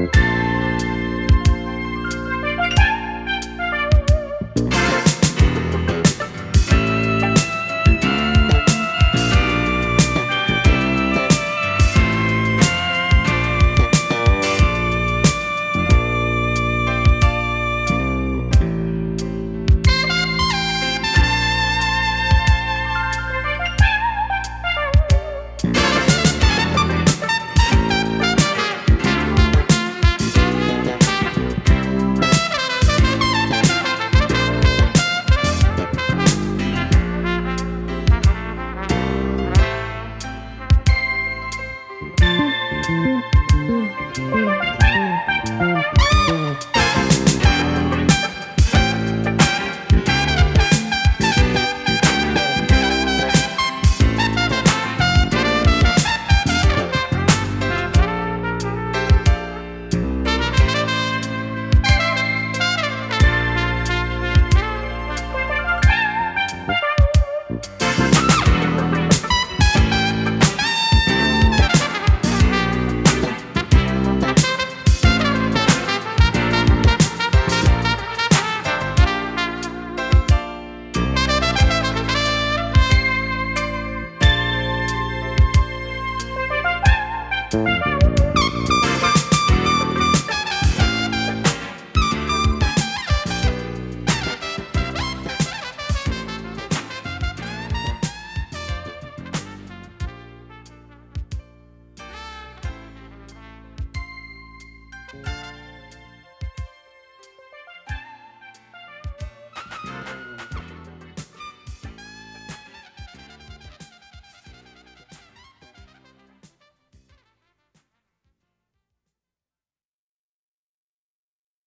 you